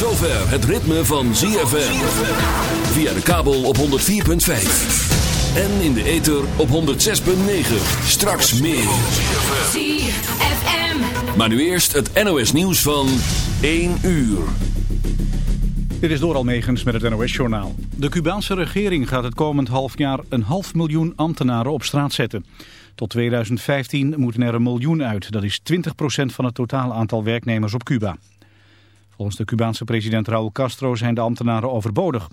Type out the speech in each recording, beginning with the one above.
het ritme van ZFM. Via de kabel op 104.5. En in de ether op 106.9. Straks meer. ZFM. Maar nu eerst het NOS nieuws van 1 uur. Dit is Doral Megens met het NOS-journaal. De Cubaanse regering gaat het komend half jaar een half miljoen ambtenaren op straat zetten. Tot 2015 moeten er een miljoen uit. Dat is 20% van het totale aantal werknemers op Cuba. Volgens de Cubaanse president Raúl Castro zijn de ambtenaren overbodig.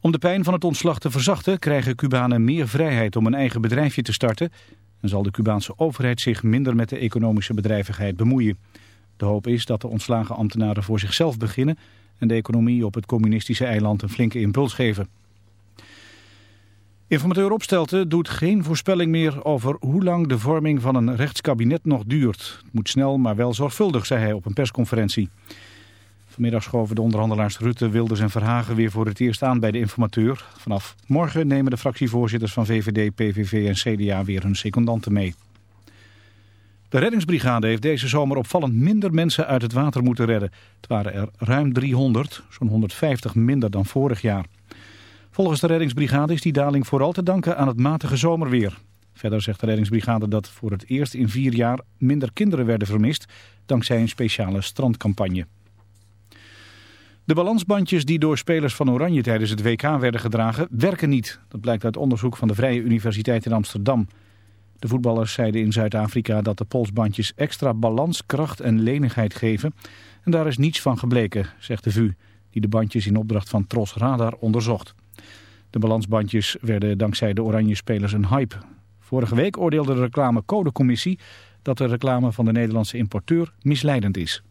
Om de pijn van het ontslag te verzachten krijgen Cubanen meer vrijheid om een eigen bedrijfje te starten. En zal de Cubaanse overheid zich minder met de economische bedrijvigheid bemoeien. De hoop is dat de ontslagen ambtenaren voor zichzelf beginnen en de economie op het communistische eiland een flinke impuls geven. Informateur Opstelten doet geen voorspelling meer over hoe lang de vorming van een rechtskabinet nog duurt. Het moet snel, maar wel zorgvuldig, zei hij op een persconferentie. Vanmiddag schoven de onderhandelaars Rutte, Wilders en Verhagen weer voor het eerst aan bij de informateur. Vanaf morgen nemen de fractievoorzitters van VVD, PVV en CDA weer hun secondanten mee. De reddingsbrigade heeft deze zomer opvallend minder mensen uit het water moeten redden. Het waren er ruim 300, zo'n 150 minder dan vorig jaar. Volgens de reddingsbrigade is die daling vooral te danken aan het matige zomerweer. Verder zegt de reddingsbrigade dat voor het eerst in vier jaar minder kinderen werden vermist... dankzij een speciale strandcampagne. De balansbandjes die door spelers van Oranje tijdens het WK werden gedragen werken niet. Dat blijkt uit onderzoek van de Vrije Universiteit in Amsterdam. De voetballers zeiden in Zuid-Afrika dat de polsbandjes extra balans, kracht en lenigheid geven. En daar is niets van gebleken, zegt de VU, die de bandjes in opdracht van Tros Radar onderzocht. De balansbandjes werden dankzij de oranje spelers een hype. Vorige week oordeelde de reclamecodecommissie dat de reclame van de Nederlandse importeur misleidend is.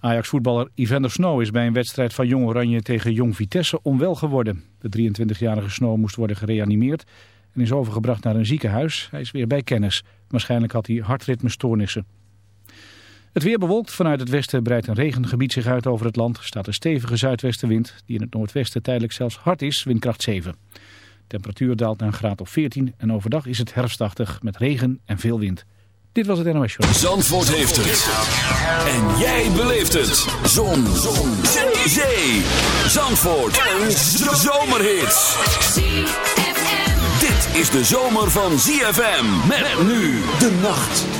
Ajax-voetballer Evander Snow is bij een wedstrijd van Jong Oranje tegen Jong Vitesse onwel geworden. De 23-jarige Snow moest worden gereanimeerd en is overgebracht naar een ziekenhuis. Hij is weer bij kennis. Waarschijnlijk had hij hartritmestoornissen. Het weer bewolkt. Vanuit het westen breidt een regengebied zich uit over het land. Er staat een stevige zuidwestenwind die in het noordwesten tijdelijk zelfs hard is, windkracht 7. De temperatuur daalt naar een graad of 14 en overdag is het herfstachtig met regen en veel wind. Dit was het NOS Show. Zandvoort heeft het. En jij beleeft het. Zon. Zon. Zee. Zandvoort. Een zomerhit. ZFM. Dit is de zomer van ZFM. Met nu de nacht.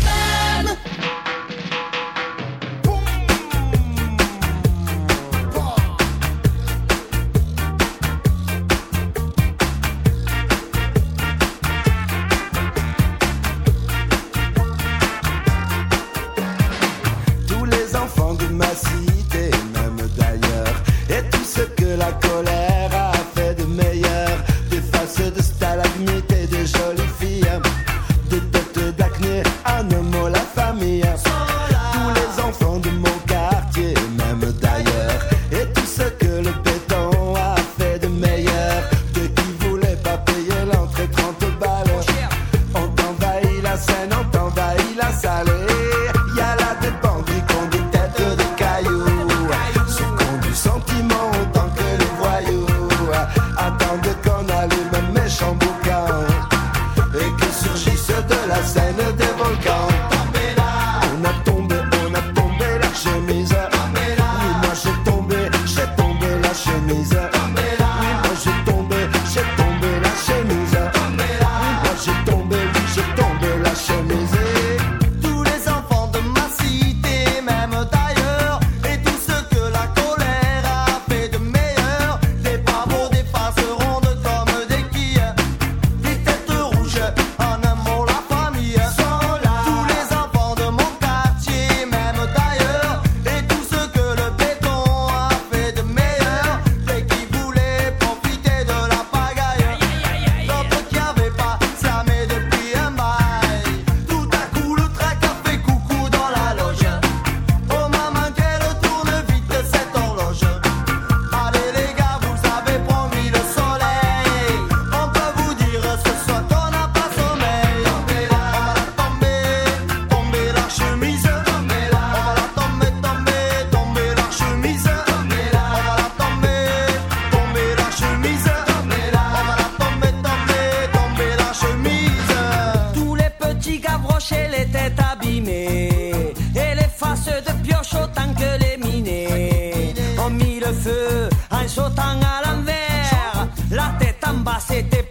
gamba se te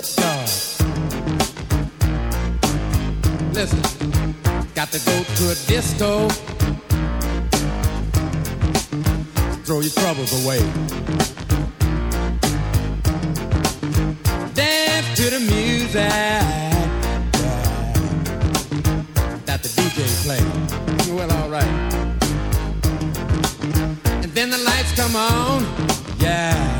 good dog. Listen, got to go to a disco. Throw your troubles away. Dance to the music that the DJ plays. Well, all right. And then the lights come on. Yeah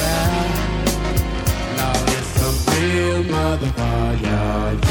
mother fire.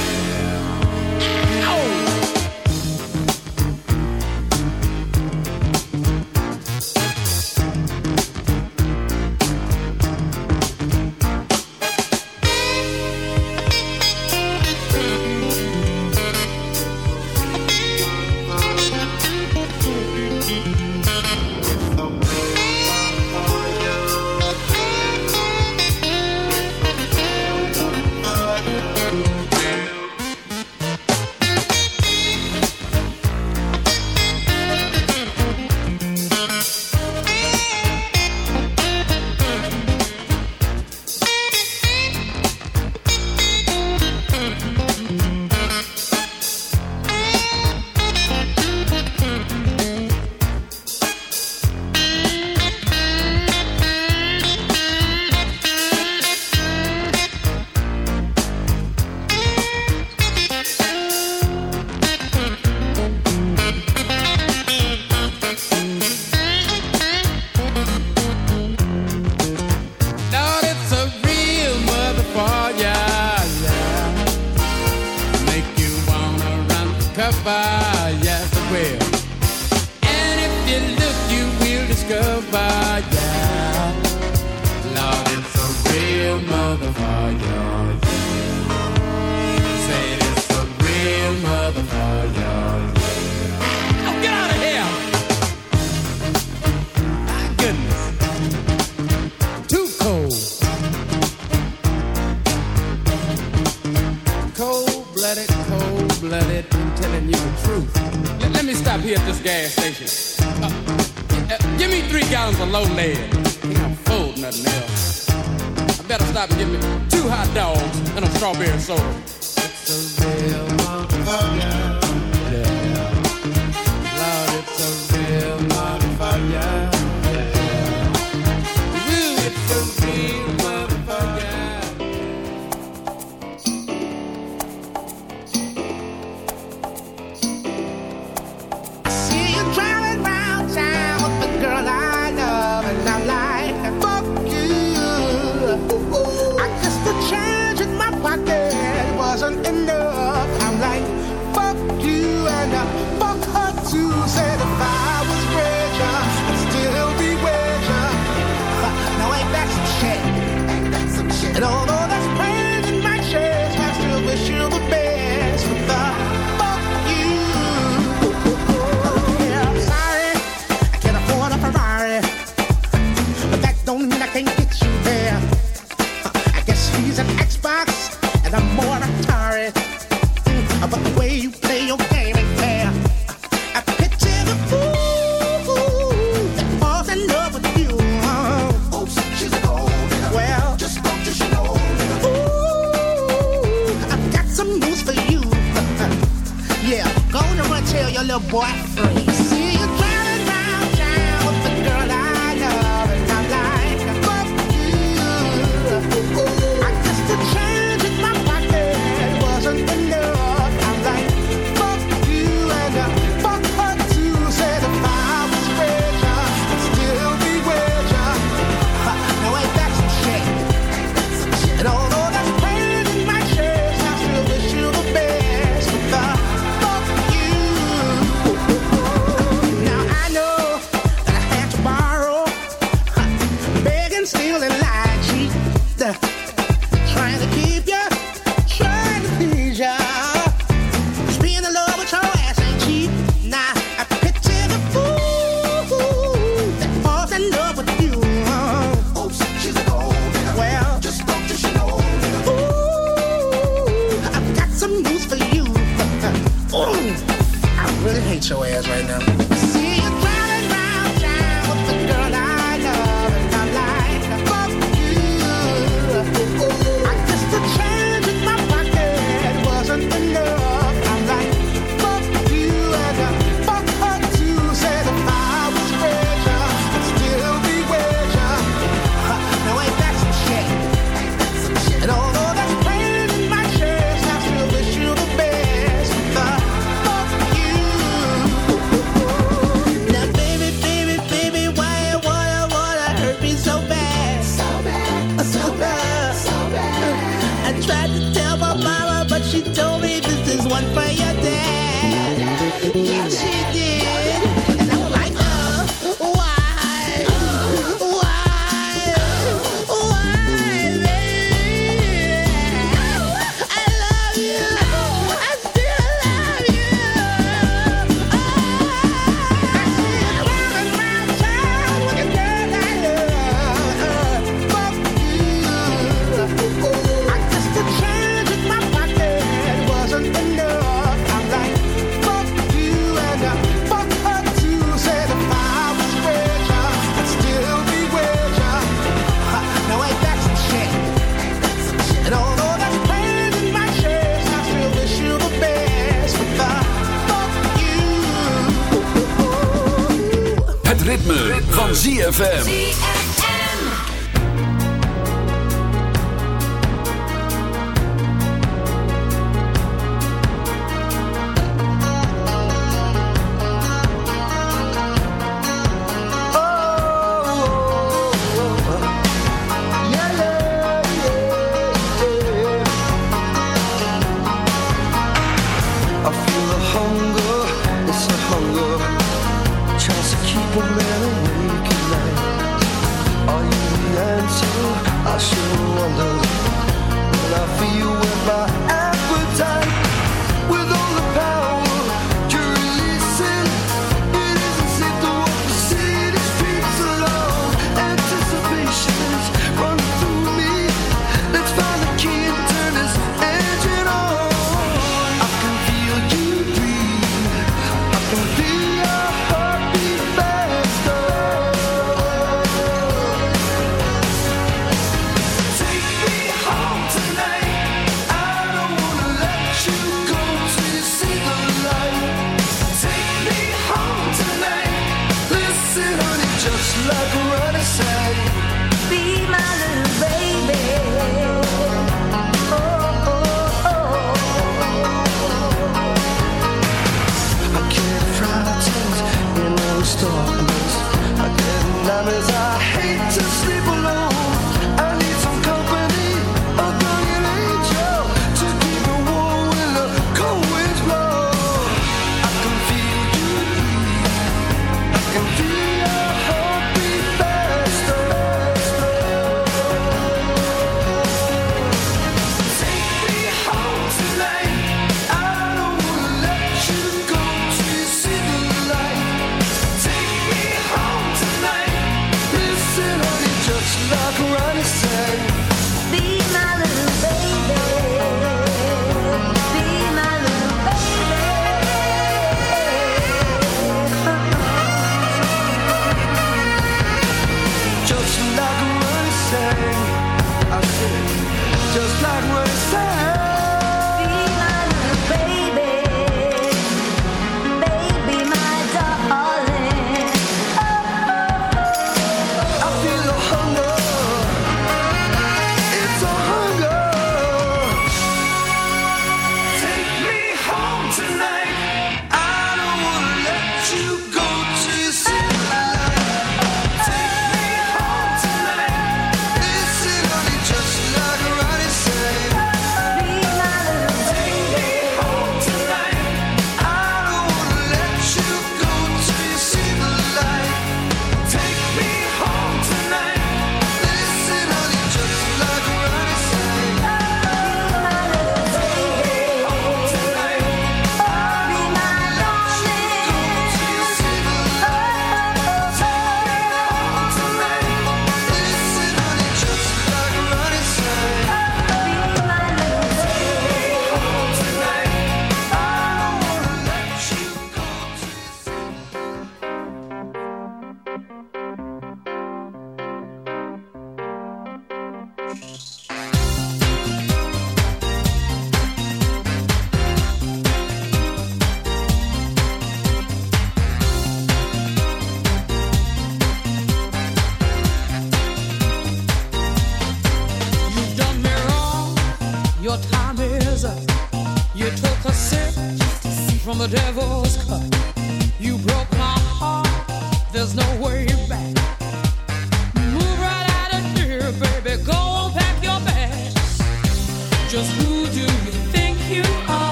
and all the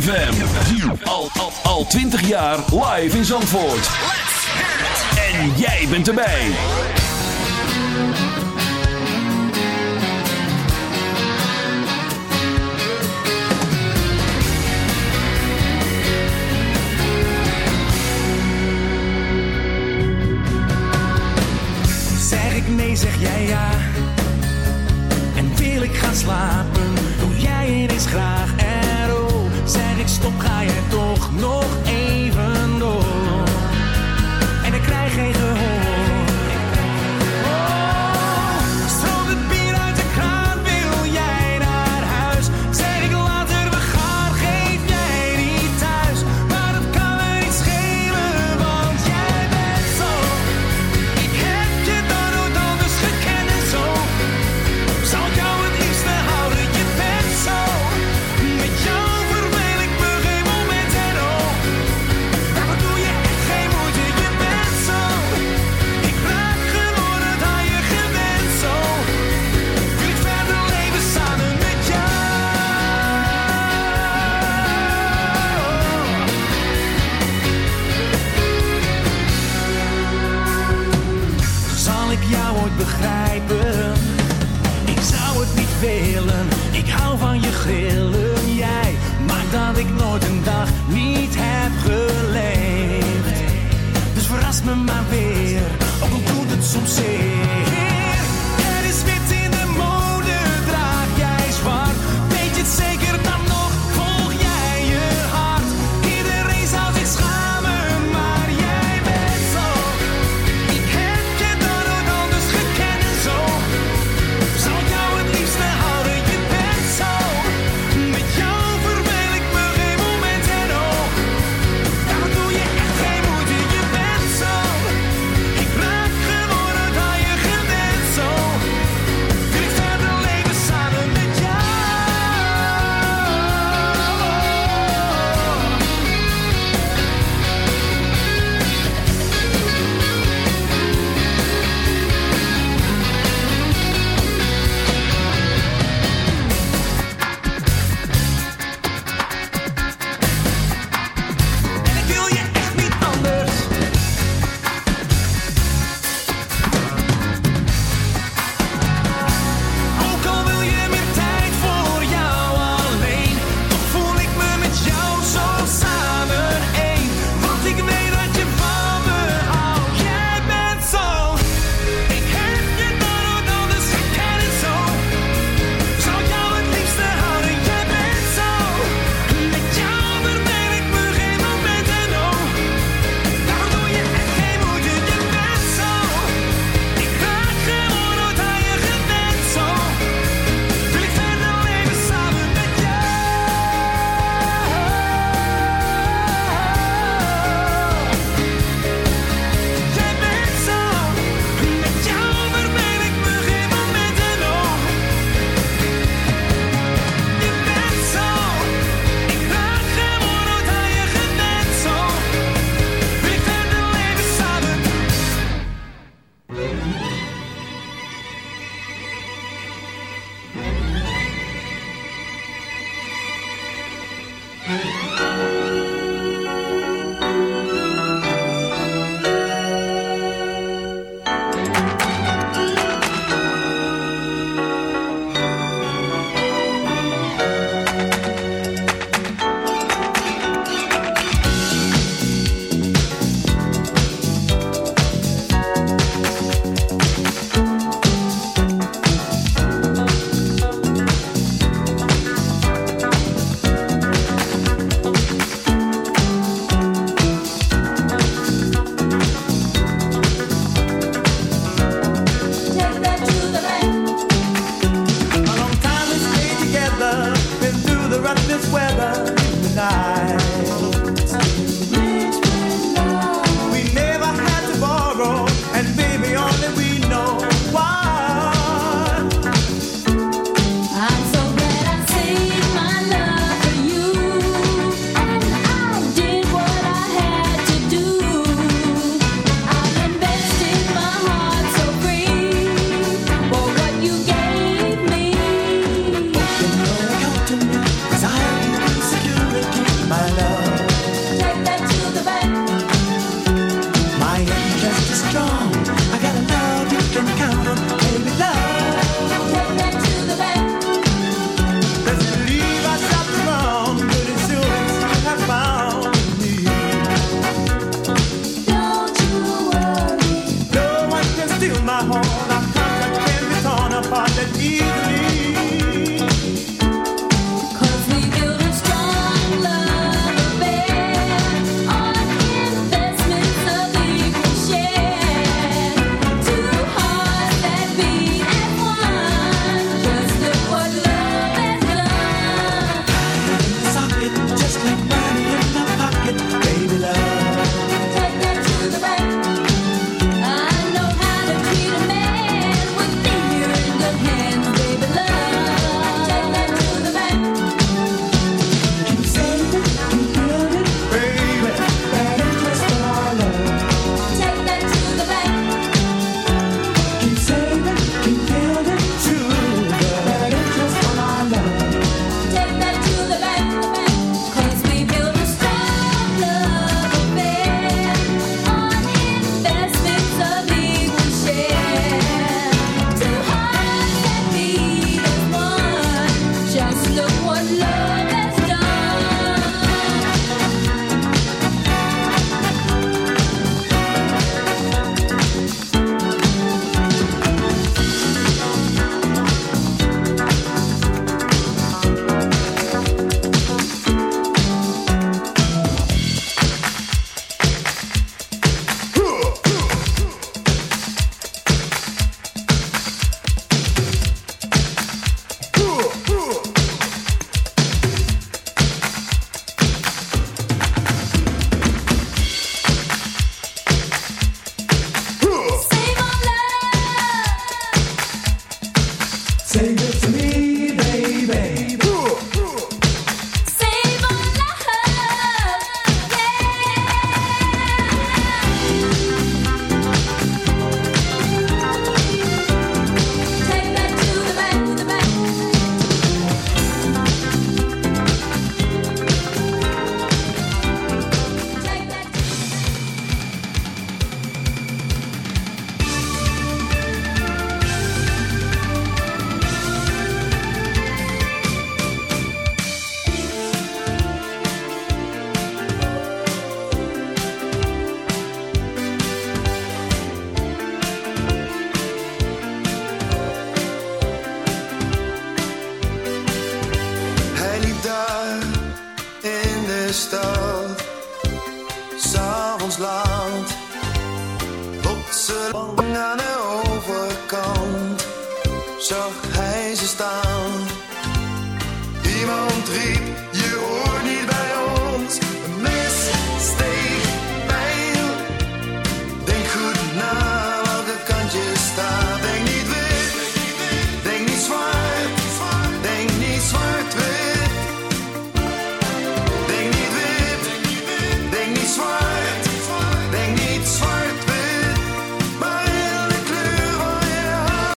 ZFM. Al, al, al 20 jaar live in Zandvoort. En jij bent erbij. Zeg ik nee, zeg jij ja. En wil ik gaan slapen, doe jij ineens graag stop, ga jij toch nog